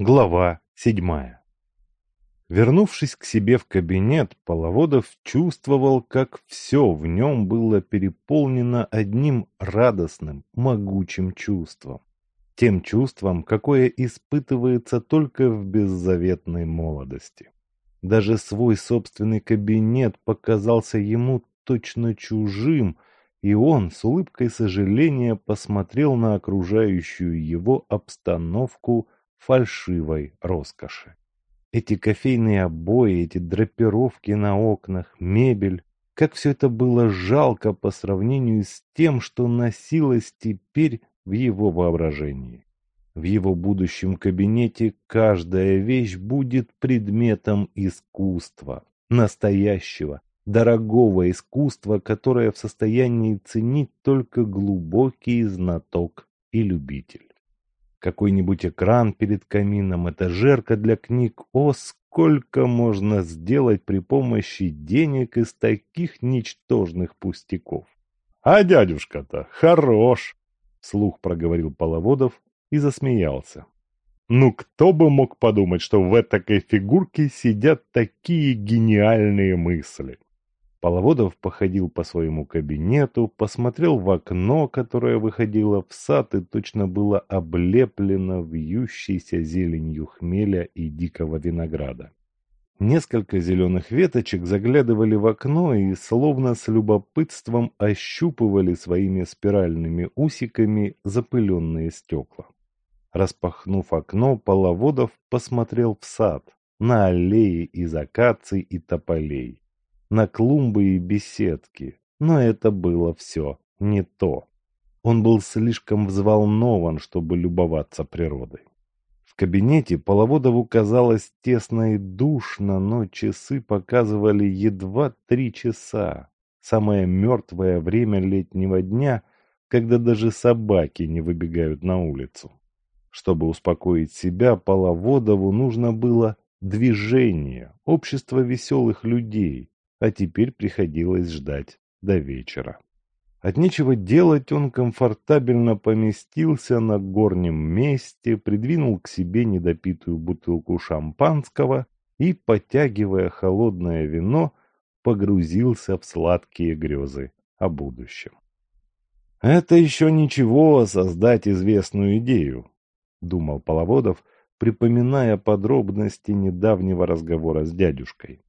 Глава седьмая Вернувшись к себе в кабинет, Половодов чувствовал, как все в нем было переполнено одним радостным, могучим чувством. Тем чувством, какое испытывается только в беззаветной молодости. Даже свой собственный кабинет показался ему точно чужим, и он с улыбкой сожаления посмотрел на окружающую его обстановку фальшивой роскоши. Эти кофейные обои, эти драпировки на окнах, мебель, как все это было жалко по сравнению с тем, что носилось теперь в его воображении. В его будущем кабинете каждая вещь будет предметом искусства, настоящего, дорогого искусства, которое в состоянии ценить только глубокий знаток и любитель. Какой-нибудь экран перед камином, этажерка для книг. О, сколько можно сделать при помощи денег из таких ничтожных пустяков! А дядюшка-то хорош! Вслух проговорил Половодов и засмеялся. Ну кто бы мог подумать, что в этой фигурке сидят такие гениальные мысли? Половодов походил по своему кабинету, посмотрел в окно, которое выходило в сад и точно было облеплено вьющейся зеленью хмеля и дикого винограда. Несколько зеленых веточек заглядывали в окно и словно с любопытством ощупывали своими спиральными усиками запыленные стекла. Распахнув окно, Половодов посмотрел в сад, на аллеи из акаций и тополей на клумбы и беседки. Но это было все не то. Он был слишком взволнован, чтобы любоваться природой. В кабинете Половодову казалось тесно и душно, но часы показывали едва три часа. Самое мертвое время летнего дня, когда даже собаки не выбегают на улицу. Чтобы успокоить себя, Половодову нужно было движение, общество веселых людей, а теперь приходилось ждать до вечера. От нечего делать он комфортабельно поместился на горнем месте, придвинул к себе недопитую бутылку шампанского и, подтягивая холодное вино, погрузился в сладкие грезы о будущем. «Это еще ничего создать известную идею», — думал Половодов, припоминая подробности недавнего разговора с дядюшкой.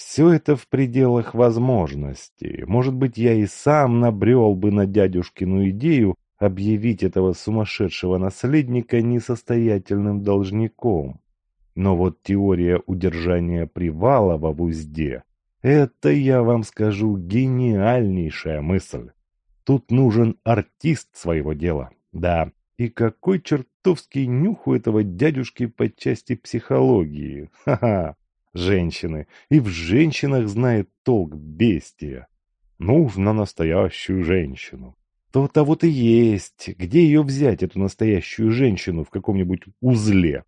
Все это в пределах возможностей. Может быть, я и сам набрел бы на дядюшкину идею объявить этого сумасшедшего наследника несостоятельным должником. Но вот теория удержания Привалова в узде – это, я вам скажу, гениальнейшая мысль. Тут нужен артист своего дела. Да, и какой чертовский нюх у этого дядюшки по части психологии. Ха-ха. Женщины. И в женщинах знает толк бестия. Нужно настоящую женщину. То-то вот и есть. Где ее взять, эту настоящую женщину, в каком-нибудь узле?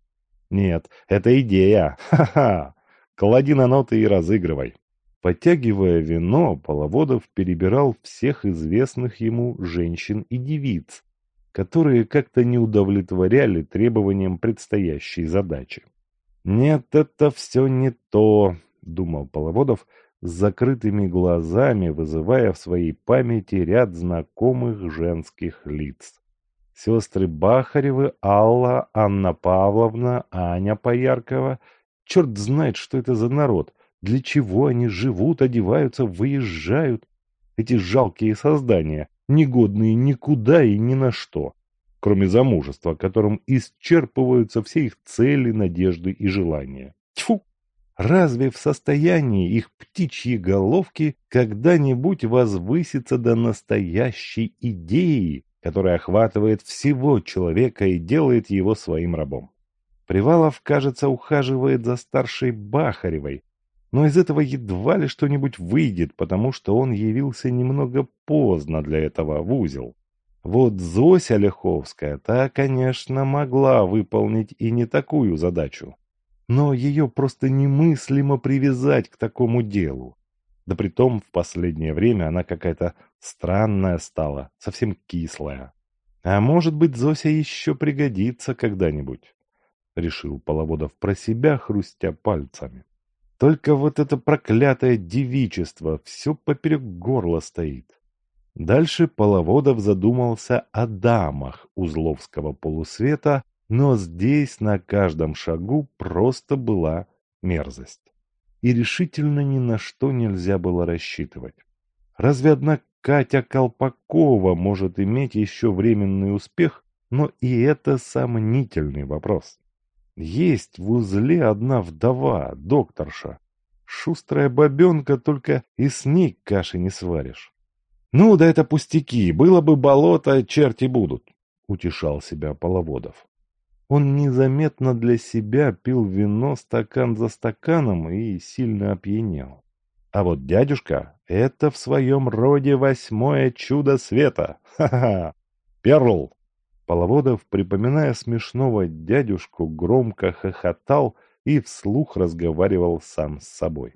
Нет, это идея. Ха-ха. Клади на ноты и разыгрывай. Подтягивая вино, Половодов перебирал всех известных ему женщин и девиц, которые как-то не удовлетворяли требованиям предстоящей задачи. «Нет, это все не то», — думал Половодов, с закрытыми глазами, вызывая в своей памяти ряд знакомых женских лиц. Сестры Бахаревы, Алла, Анна Павловна, Аня Пояркова. Черт знает, что это за народ. Для чего они живут, одеваются, выезжают? Эти жалкие создания, негодные никуда и ни на что кроме замужества, которым исчерпываются все их цели, надежды и желания. Тьфу! Разве в состоянии их птичьи головки когда-нибудь возвыситься до настоящей идеи, которая охватывает всего человека и делает его своим рабом? Привалов, кажется, ухаживает за старшей Бахаревой, но из этого едва ли что-нибудь выйдет, потому что он явился немного поздно для этого в узел. Вот Зося Ляховская, та, конечно, могла выполнить и не такую задачу. Но ее просто немыслимо привязать к такому делу. Да притом в последнее время она какая-то странная стала, совсем кислая. А может быть, Зося еще пригодится когда-нибудь. — решил Половодов про себя, хрустя пальцами. Только вот это проклятое девичество все поперек горла стоит. Дальше Половодов задумался о дамах Узловского полусвета, но здесь на каждом шагу просто была мерзость. И решительно ни на что нельзя было рассчитывать. Разве одна Катя Колпакова может иметь еще временный успех, но и это сомнительный вопрос. Есть в узле одна вдова, докторша. Шустрая бабенка, только и с ней каши не сваришь. Ну, да это пустяки, было бы болото, черти будут, утешал себя Половодов. Он незаметно для себя пил вино стакан за стаканом и сильно опьянел. А вот дядюшка — это в своем роде восьмое чудо света. Ха-ха! Перл! Половодов, припоминая смешного дядюшку, громко хохотал и вслух разговаривал сам с собой.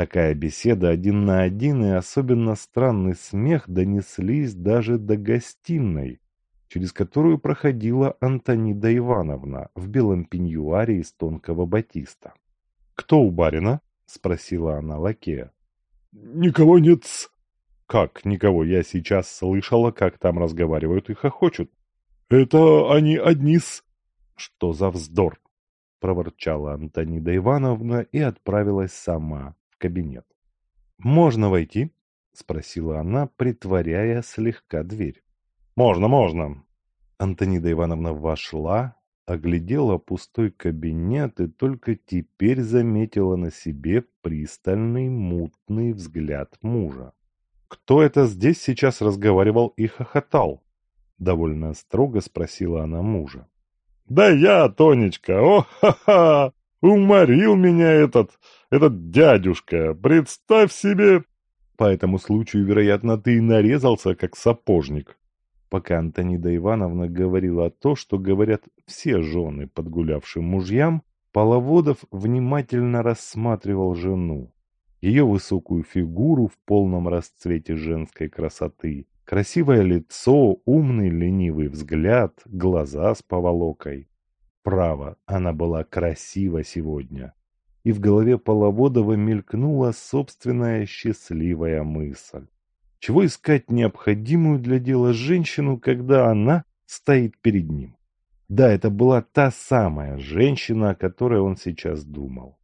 Такая беседа один на один и особенно странный смех донеслись даже до гостиной, через которую проходила Антонида Ивановна в белом пеньюаре из тонкого батиста. «Кто у барина?» – спросила она лакея. «Никого нет -с. «Как никого? Я сейчас слышала, как там разговаривают и хохочут». «Это они одни-с». «Что за вздор?» – проворчала Антонида Ивановна и отправилась сама кабинет. «Можно войти?» – спросила она, притворяя слегка дверь. «Можно, можно!» Антонида Ивановна вошла, оглядела пустой кабинет и только теперь заметила на себе пристальный мутный взгляд мужа. «Кто это здесь сейчас разговаривал и хохотал?» Довольно строго спросила она мужа. «Да я, Тонечка, о-ха-ха! Уморил меня этот, этот дядюшка, представь себе!» По этому случаю, вероятно, ты и нарезался, как сапожник. Пока Антонида Ивановна говорила то, что говорят все жены подгулявшим мужьям, Половодов внимательно рассматривал жену. Ее высокую фигуру в полном расцвете женской красоты, красивое лицо, умный ленивый взгляд, глаза с поволокой. Право, она была красива сегодня. И в голове Половодова мелькнула собственная счастливая мысль. Чего искать необходимую для дела женщину, когда она стоит перед ним? Да, это была та самая женщина, о которой он сейчас думал.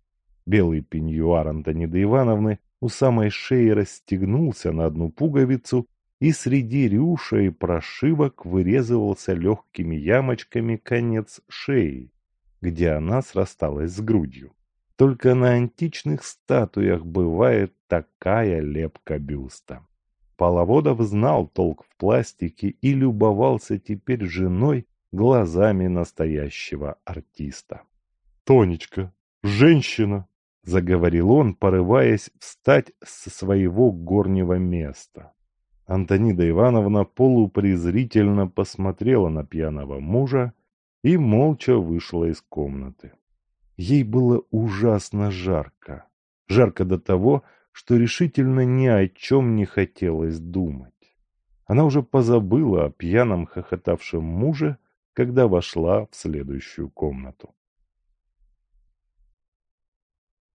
Белый пеньюар Антониды Ивановны у самой шеи расстегнулся на одну пуговицу, и среди рюша и прошивок вырезывался легкими ямочками конец шеи, где она срасталась с грудью. Только на античных статуях бывает такая лепка бюста. Половодов знал толк в пластике и любовался теперь женой глазами настоящего артиста. «Тонечка, женщина!» — заговорил он, порываясь встать со своего горнего места. Антонида Ивановна полупрезрительно посмотрела на пьяного мужа и молча вышла из комнаты. Ей было ужасно жарко. Жарко до того, что решительно ни о чем не хотелось думать. Она уже позабыла о пьяном хохотавшем муже, когда вошла в следующую комнату.